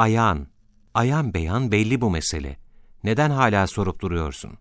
Ayan, ayan beyan belli bu mesele. Neden hala sorup duruyorsun?